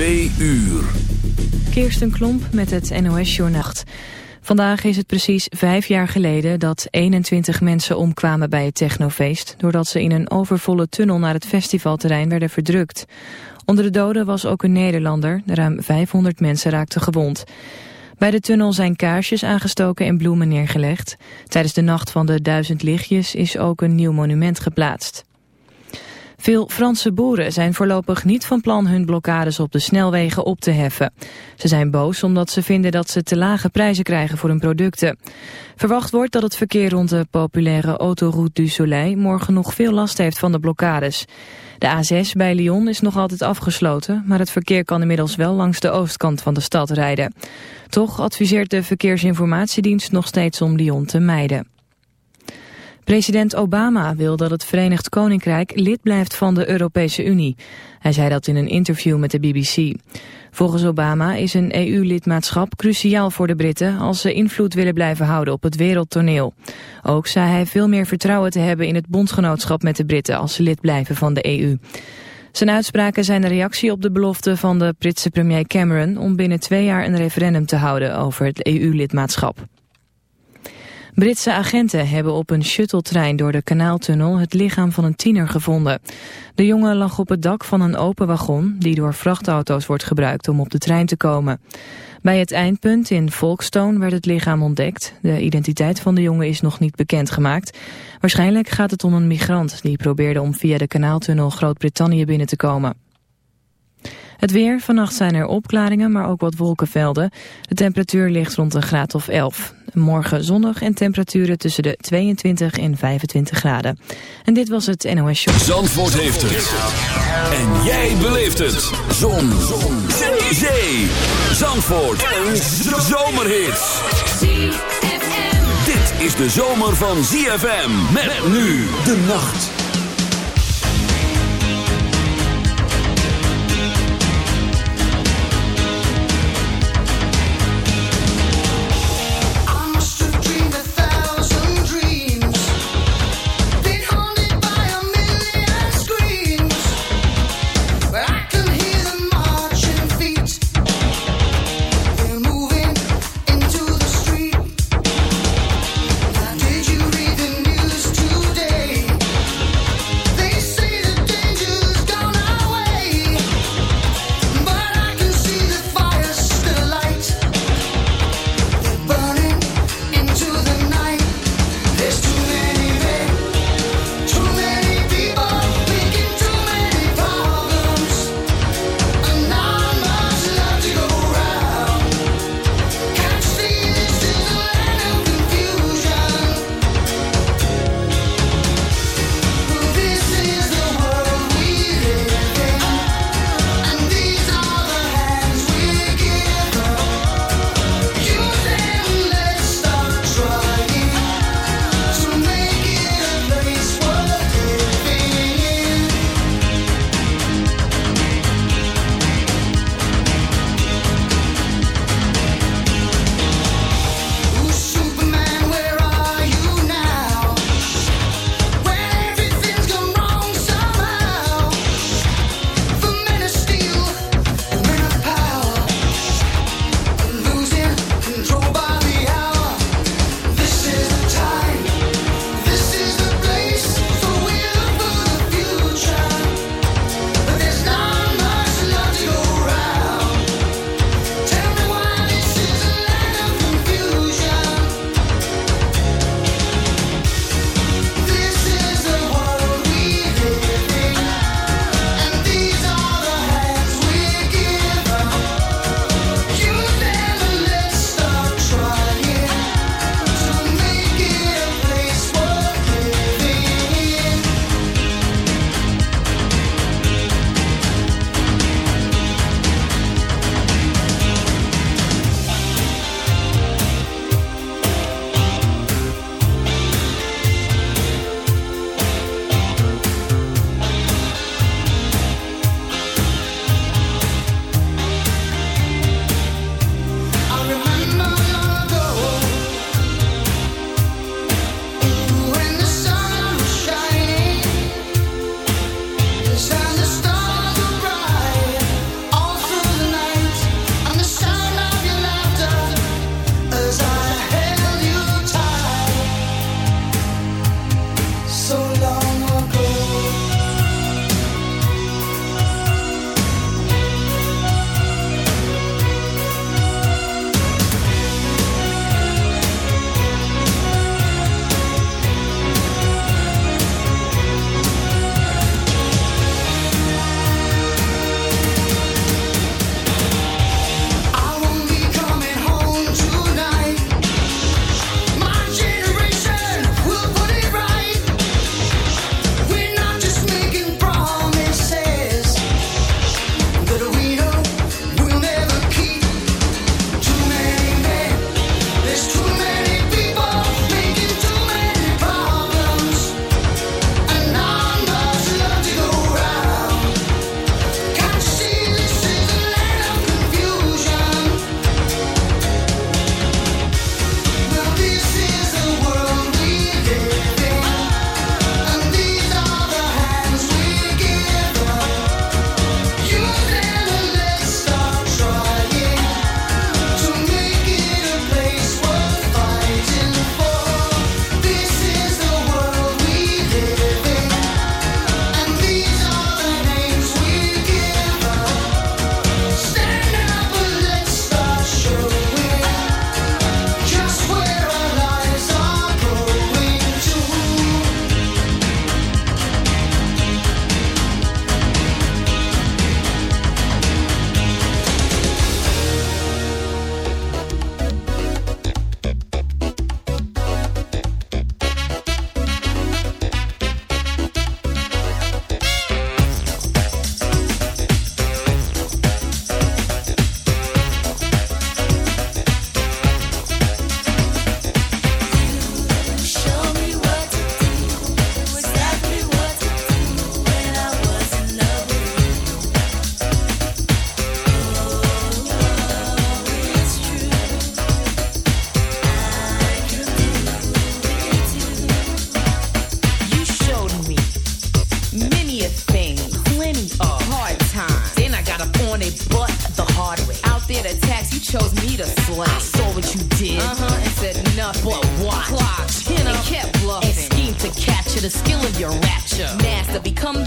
Twee uur. Kirsten Klomp met het NOS-journacht. Vandaag is het precies vijf jaar geleden dat 21 mensen omkwamen bij het technofeest... doordat ze in een overvolle tunnel naar het festivalterrein werden verdrukt. Onder de doden was ook een Nederlander. Ruim 500 mensen raakten gewond. Bij de tunnel zijn kaarsjes aangestoken en bloemen neergelegd. Tijdens de Nacht van de Duizend Lichtjes is ook een nieuw monument geplaatst. Veel Franse boeren zijn voorlopig niet van plan hun blokkades op de snelwegen op te heffen. Ze zijn boos omdat ze vinden dat ze te lage prijzen krijgen voor hun producten. Verwacht wordt dat het verkeer rond de populaire Autoroute du Soleil morgen nog veel last heeft van de blokkades. De A6 bij Lyon is nog altijd afgesloten, maar het verkeer kan inmiddels wel langs de oostkant van de stad rijden. Toch adviseert de Verkeersinformatiedienst nog steeds om Lyon te mijden. President Obama wil dat het Verenigd Koninkrijk lid blijft van de Europese Unie. Hij zei dat in een interview met de BBC. Volgens Obama is een EU-lidmaatschap cruciaal voor de Britten als ze invloed willen blijven houden op het wereldtoneel. Ook zei hij veel meer vertrouwen te hebben in het bondgenootschap met de Britten als ze lid blijven van de EU. Zijn uitspraken zijn een reactie op de belofte van de Britse premier Cameron om binnen twee jaar een referendum te houden over het EU-lidmaatschap. Britse agenten hebben op een shuttletrein door de kanaaltunnel het lichaam van een tiener gevonden. De jongen lag op het dak van een open wagon die door vrachtauto's wordt gebruikt om op de trein te komen. Bij het eindpunt in Folkestone werd het lichaam ontdekt. De identiteit van de jongen is nog niet bekendgemaakt. Waarschijnlijk gaat het om een migrant die probeerde om via de kanaaltunnel Groot-Brittannië binnen te komen. Het weer, vannacht zijn er opklaringen, maar ook wat wolkenvelden. De temperatuur ligt rond een graad of 11. Morgen zonnig en temperaturen tussen de 22 en 25 graden. En dit was het NOS Show. Zandvoort heeft het. En jij beleeft het. Zon. Zon. Zee. Zee. Zandvoort. Een zomerhit. Dit is de zomer van ZFM. Met nu de nacht.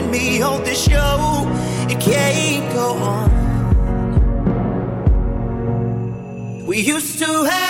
and me, hold this show, it can't go on. We used to have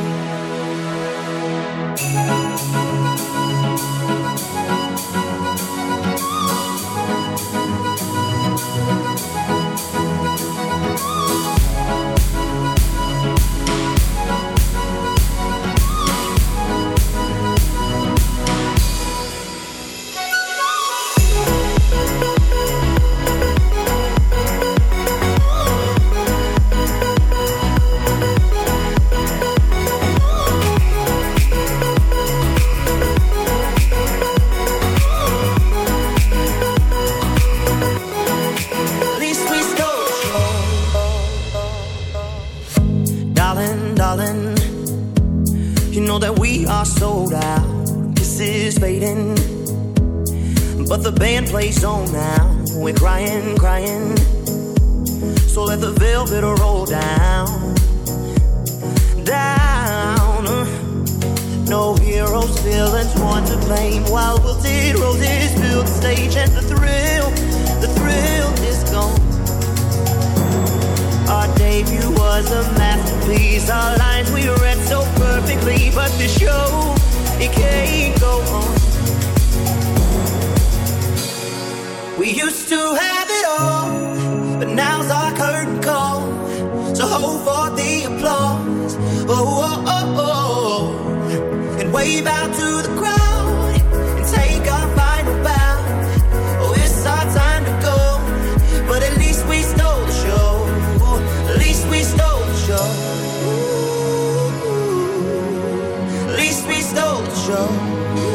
Is ZFM.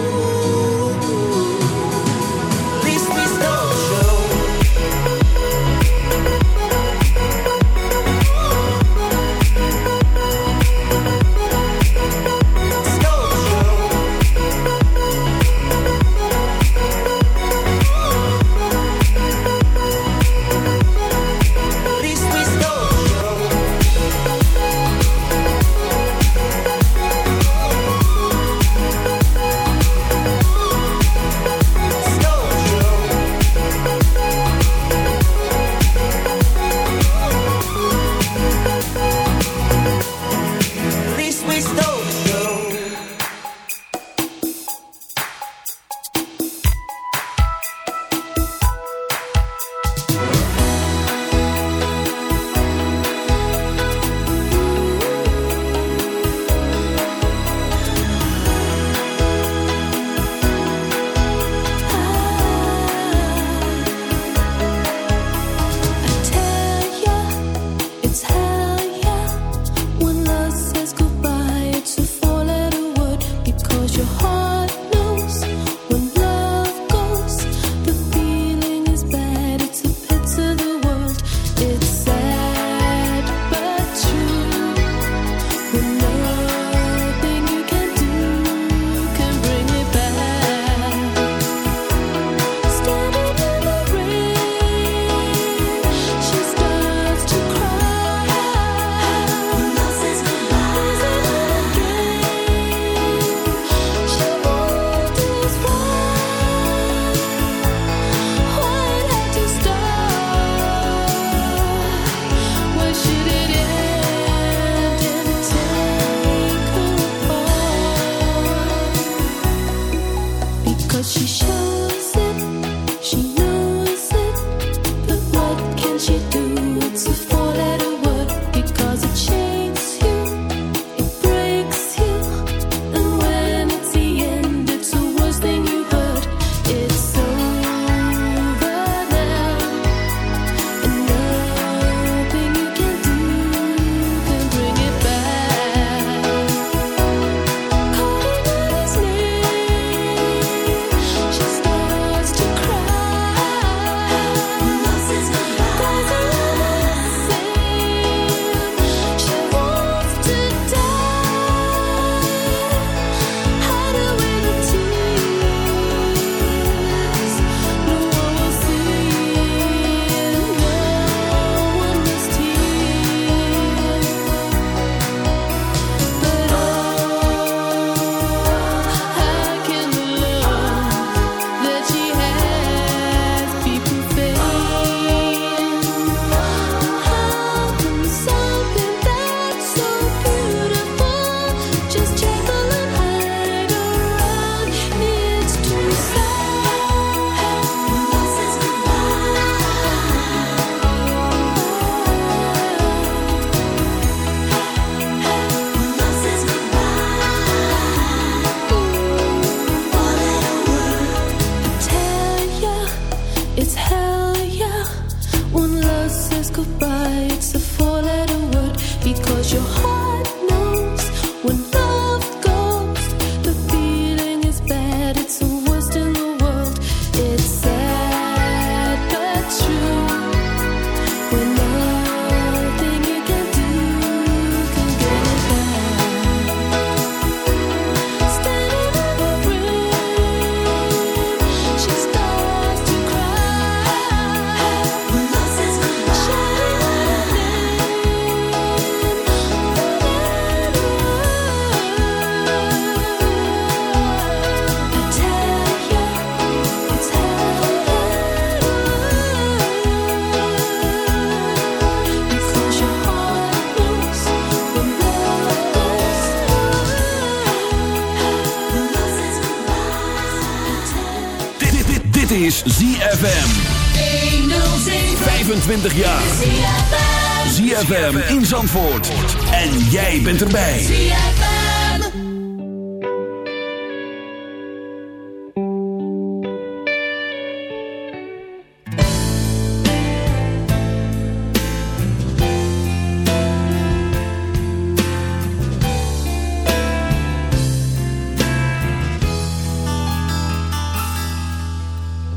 ZFM in Zandvoort. En jij bent erbij. ZFM.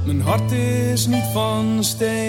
Mijn hart is niet van steen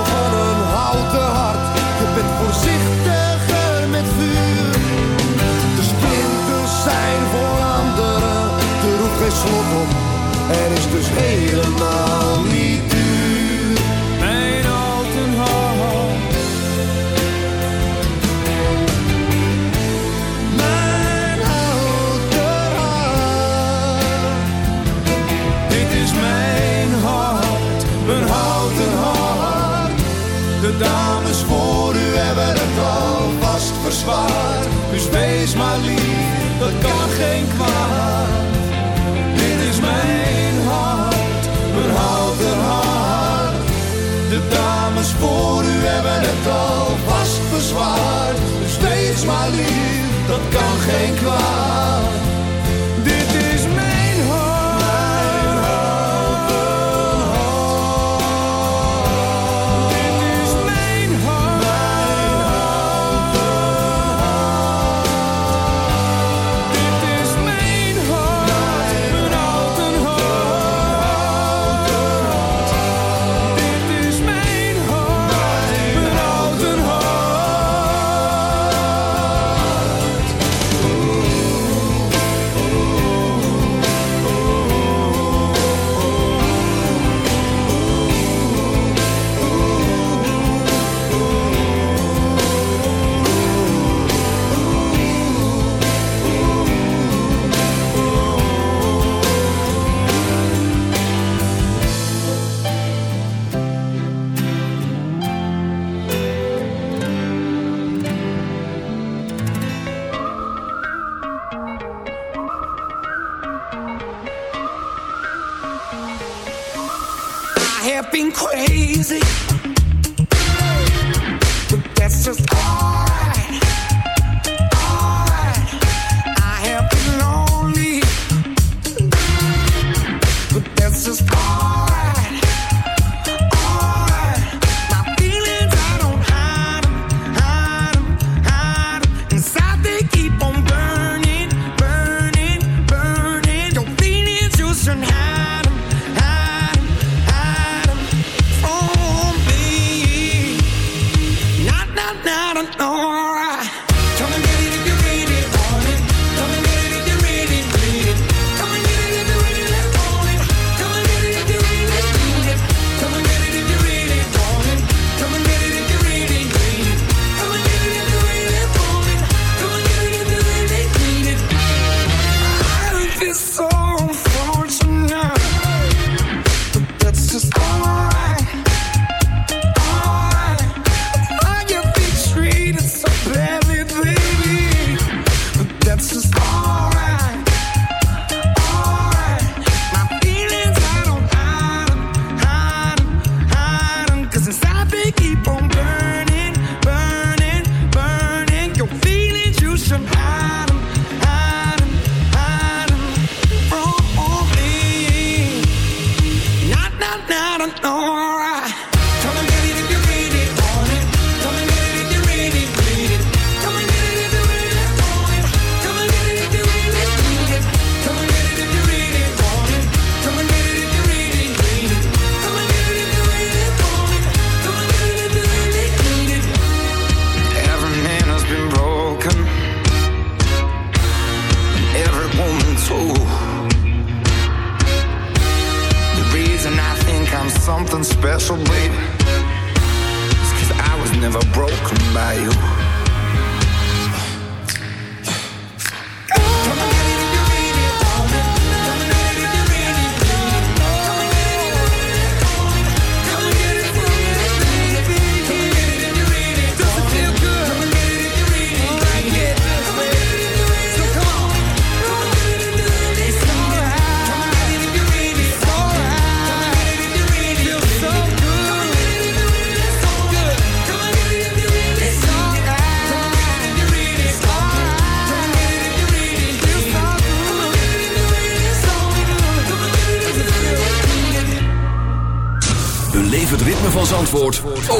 voor anderen. Er hoeft geen slot op, er is dus helemaal niet duur. Mijn houten hart. Mijn houten hart. Dit is mijn hart, mijn houten hart. De dames voor u hebben het al vast verzwaard. Geen kwaad.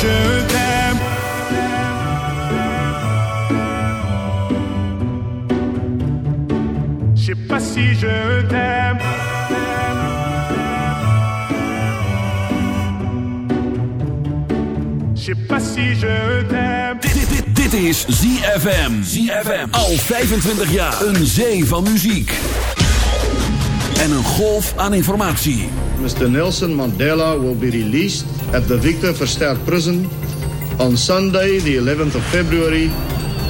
Je t'aime. Je sais pas si je t'aime. Je sais pas si je t'aime. Dit, dit, dit, is ZFM. ZFM. Al 25 jaar. Een zee van muziek. En een golf aan informatie. Mr. Nelson Mandela will be released at the Victor Verster Prison on Sunday, the 11th of February,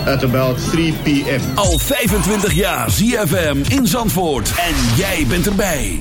at about 3 p.m. Al 25 jaar ZFM in Zandvoort. En jij bent erbij.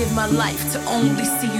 Give my life to only see you